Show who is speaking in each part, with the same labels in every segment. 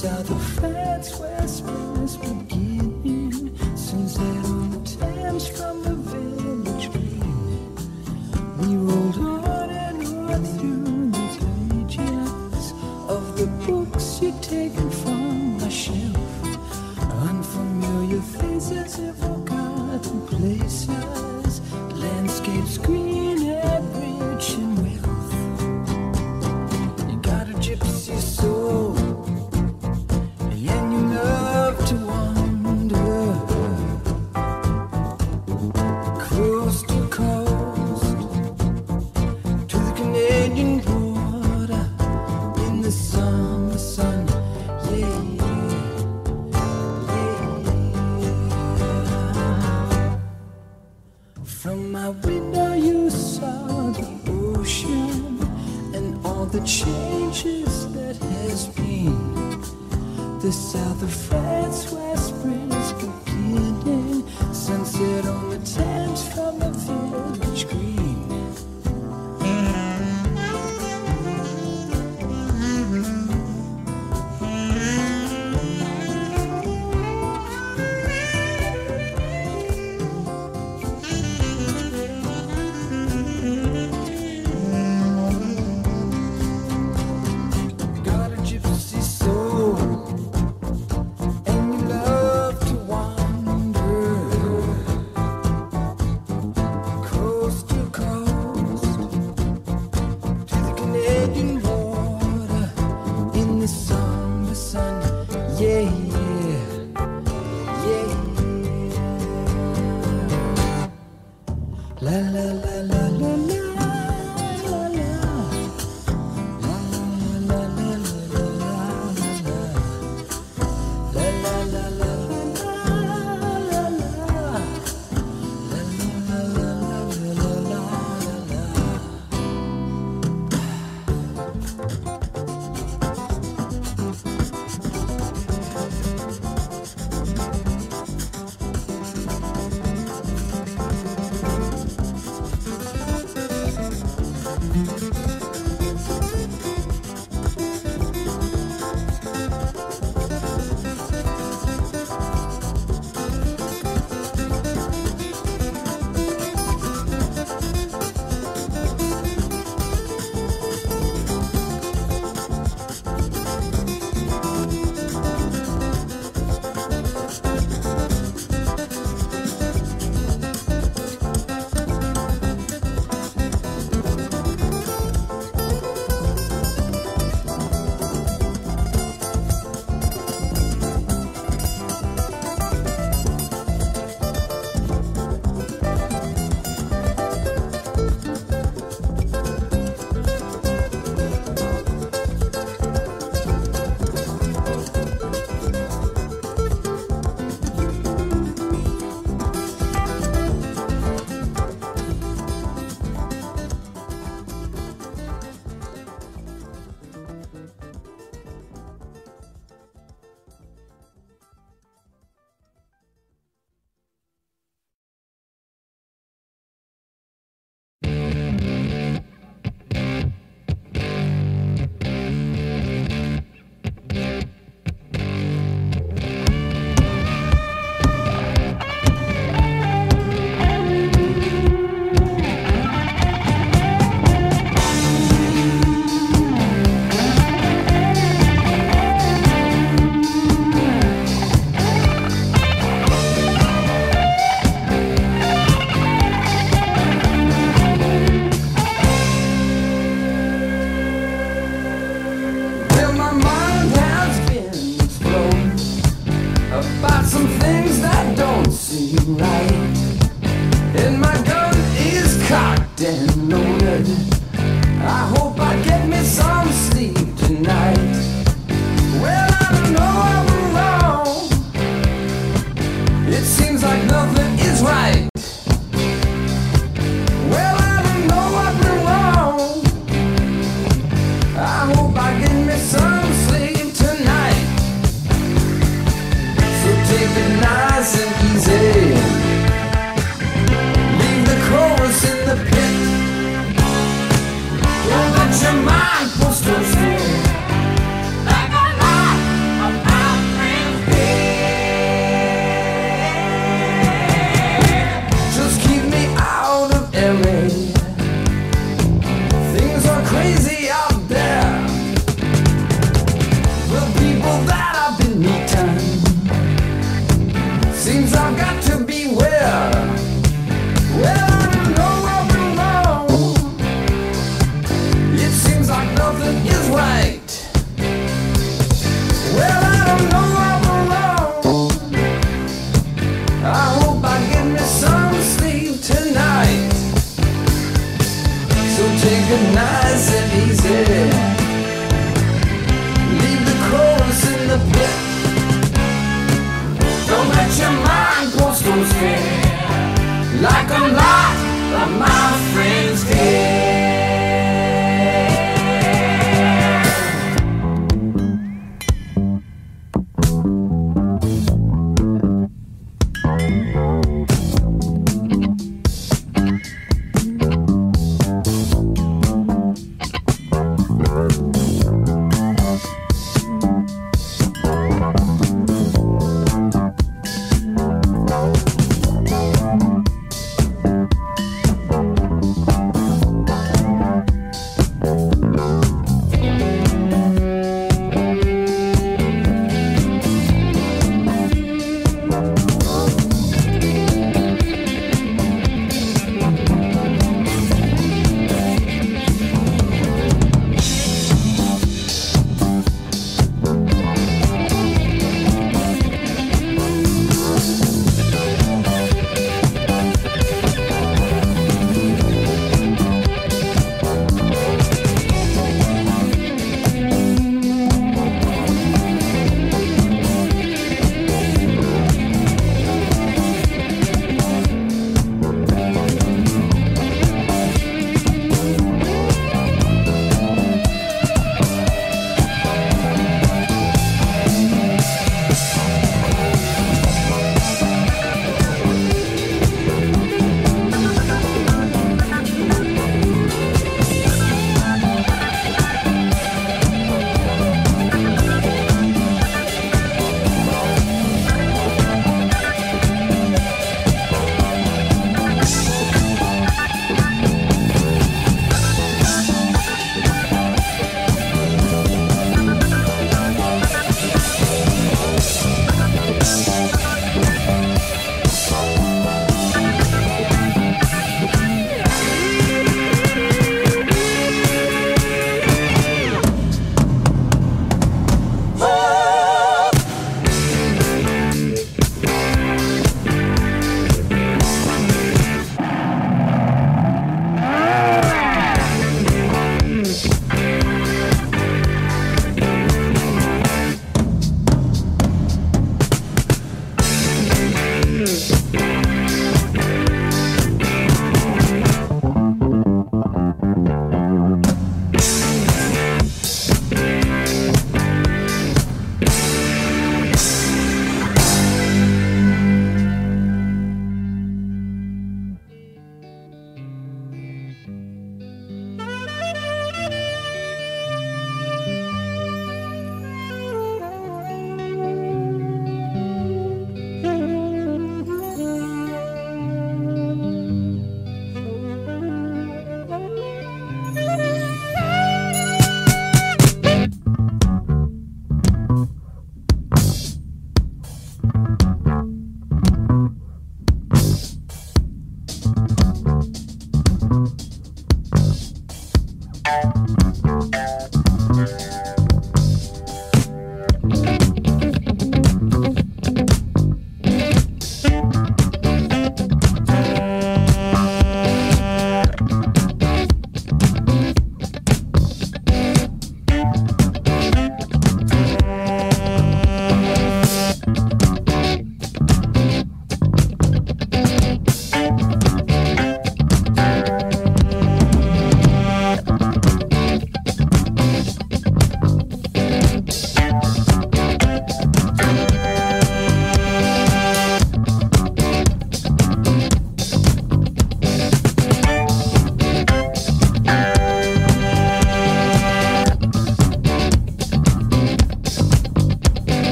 Speaker 1: saw the fans whispering this beginning. Since that on the Thames from the village green. We rolled on and on through the pages Of the books you'd taken from my shelf. Unfamiliar faces in forgotten places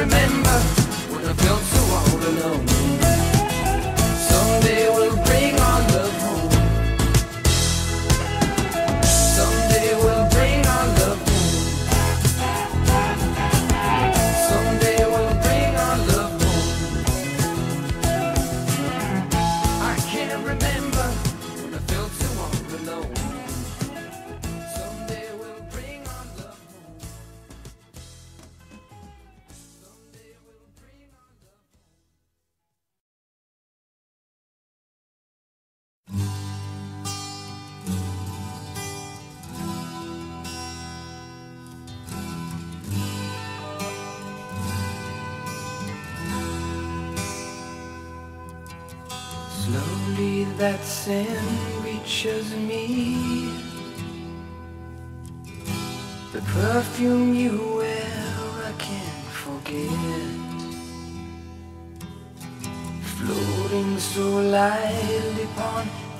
Speaker 1: remember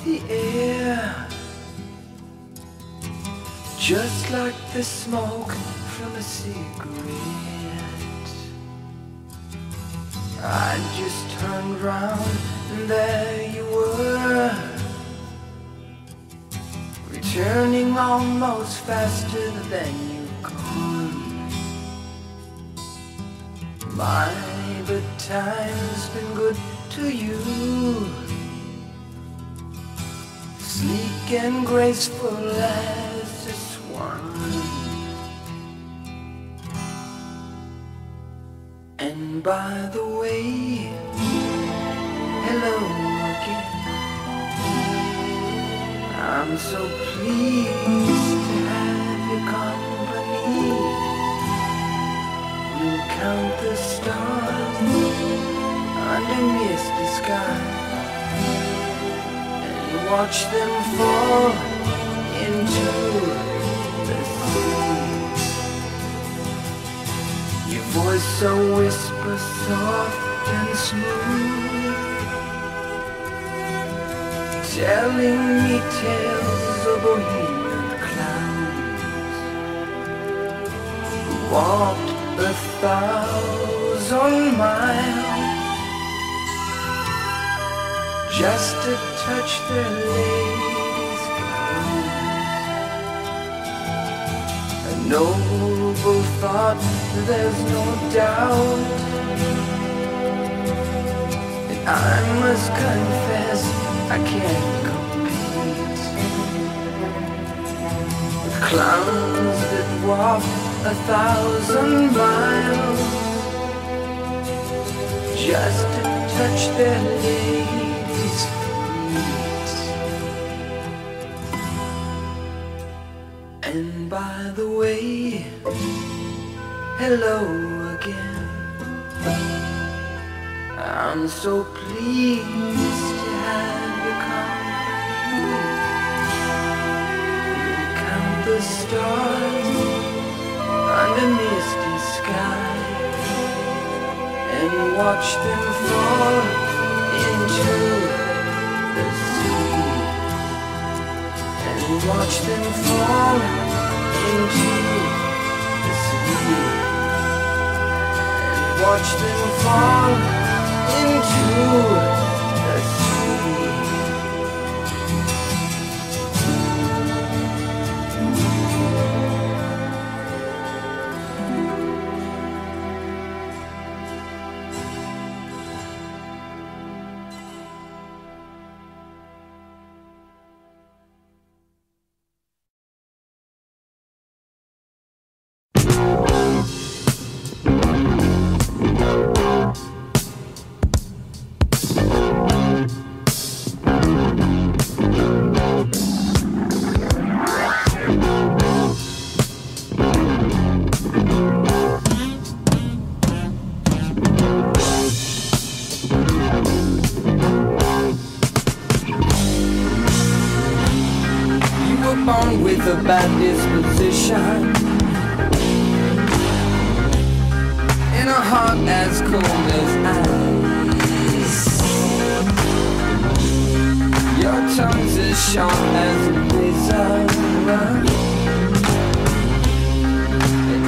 Speaker 1: the air. Just like the smoke from a cigarette. I just turned round and there you were Returning almost faster than you gone My, but time's been good to you Sleek and graceful as a swan And by the way, hello again. I'm so pleased to have your company. We'll count the stars under misty sky and watch them fall into the sea. Your voice so whisper soft and smooth Telling me tales of bohemian clowns Who walked a thousand miles Just to touch their ladies' gowns A noble thought, there's no doubt. And I must confess, I can't compete. With clowns that walk a thousand miles just to touch their ladies' by the way, hello again. I'm so pleased to have your company. You count the stars under misty sky and watch them fall into the sea and watch them fall watch them fall into a bad disposition. In a heart as cold as ice. Your tongue's as sharp as a razor.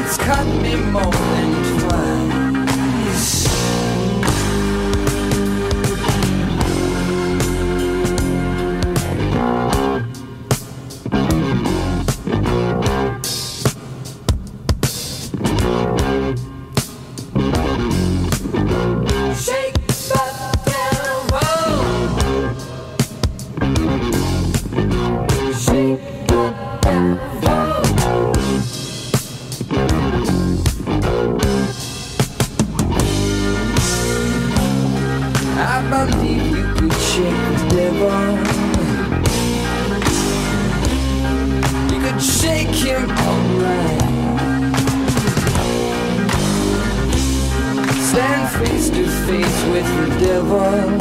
Speaker 1: It's cut me more than twice Stand face to face with the devil.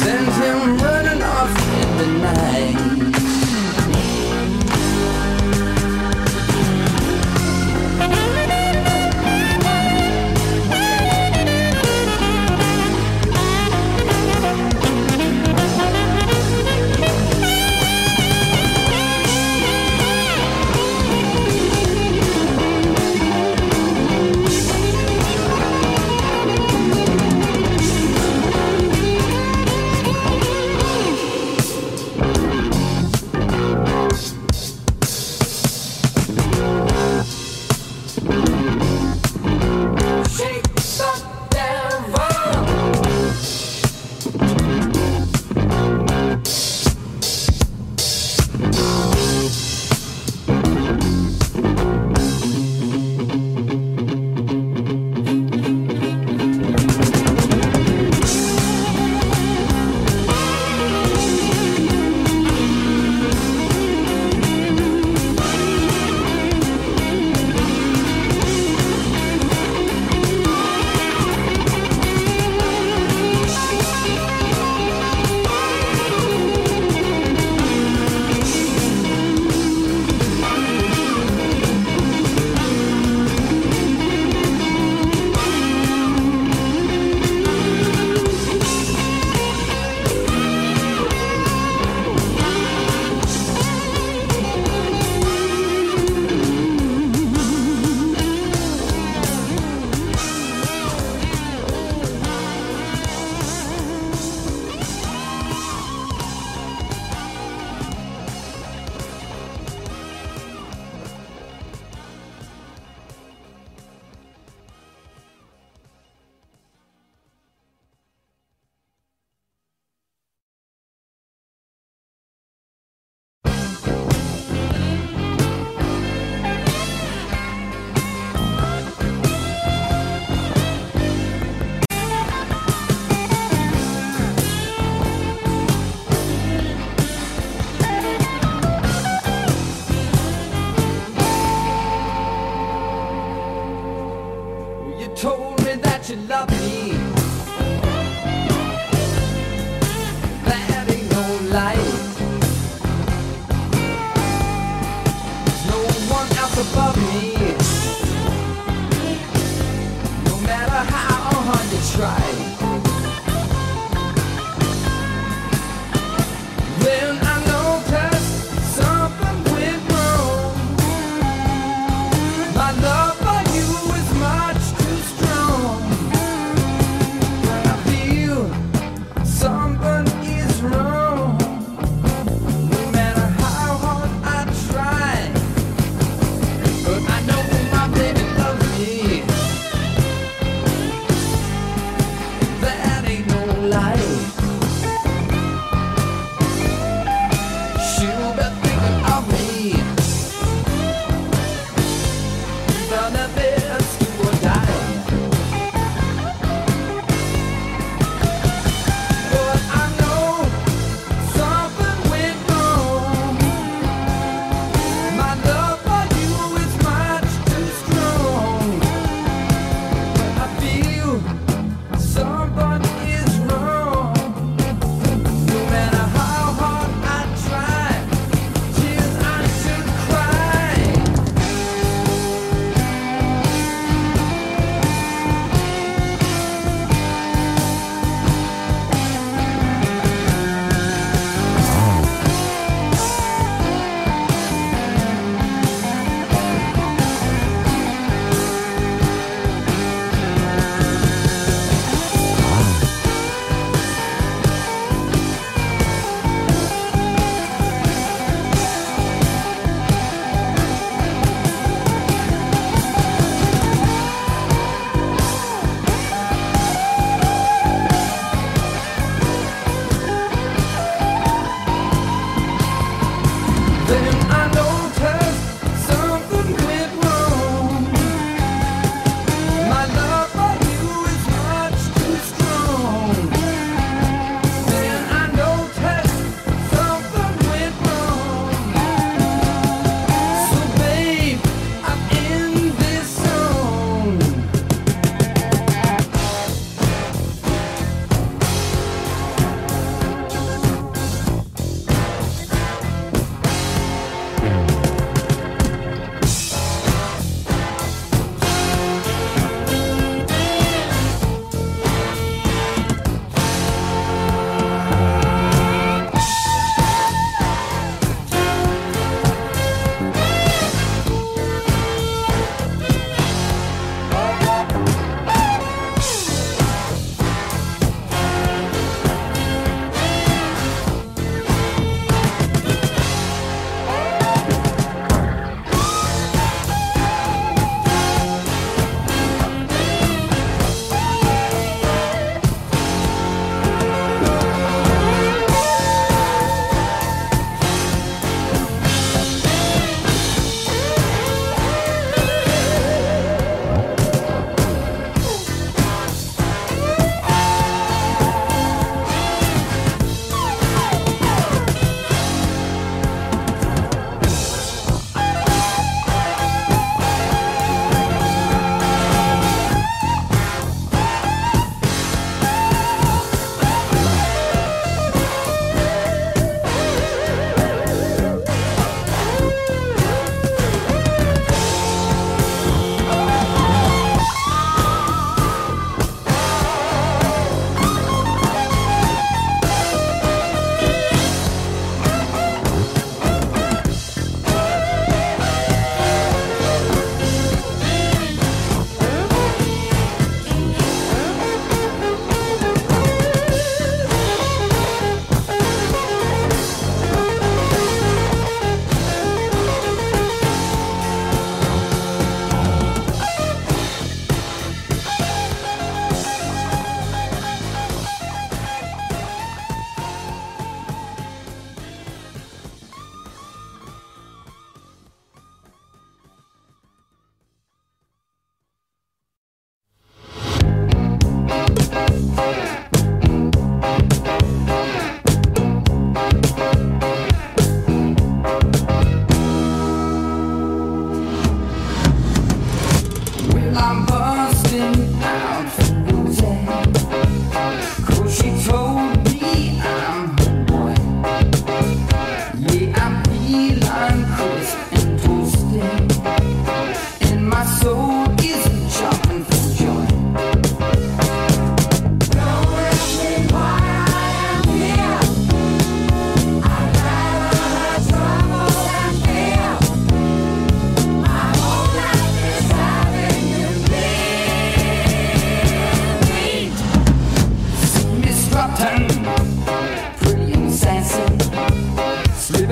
Speaker 1: Send him running off in the night.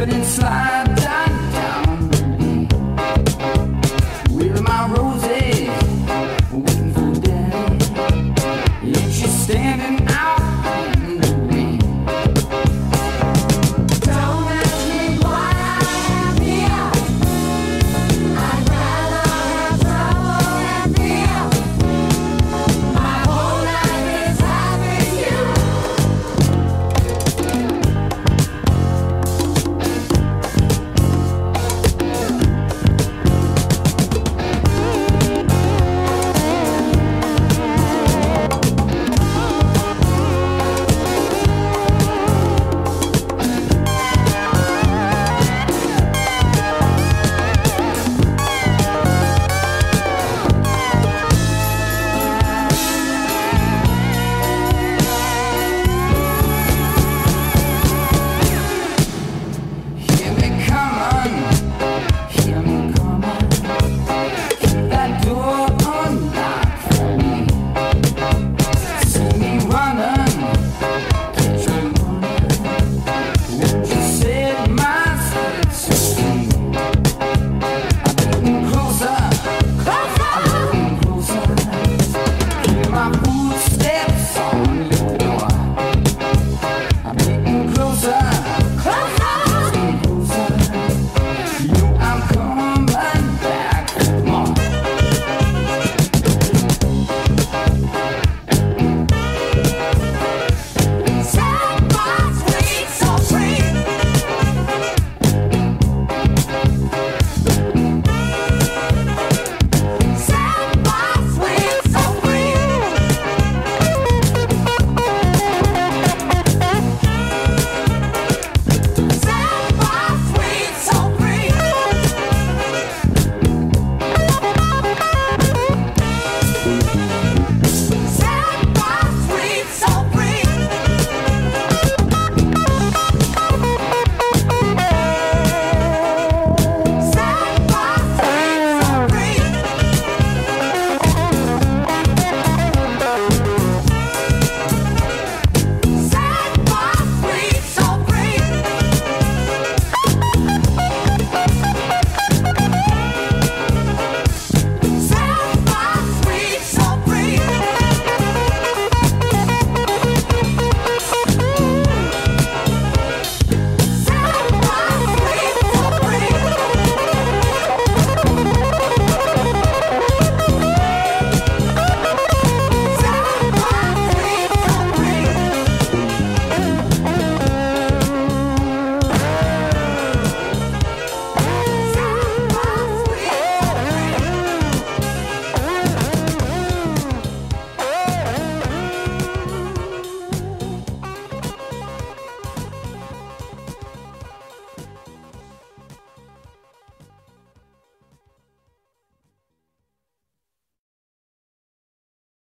Speaker 1: Inside.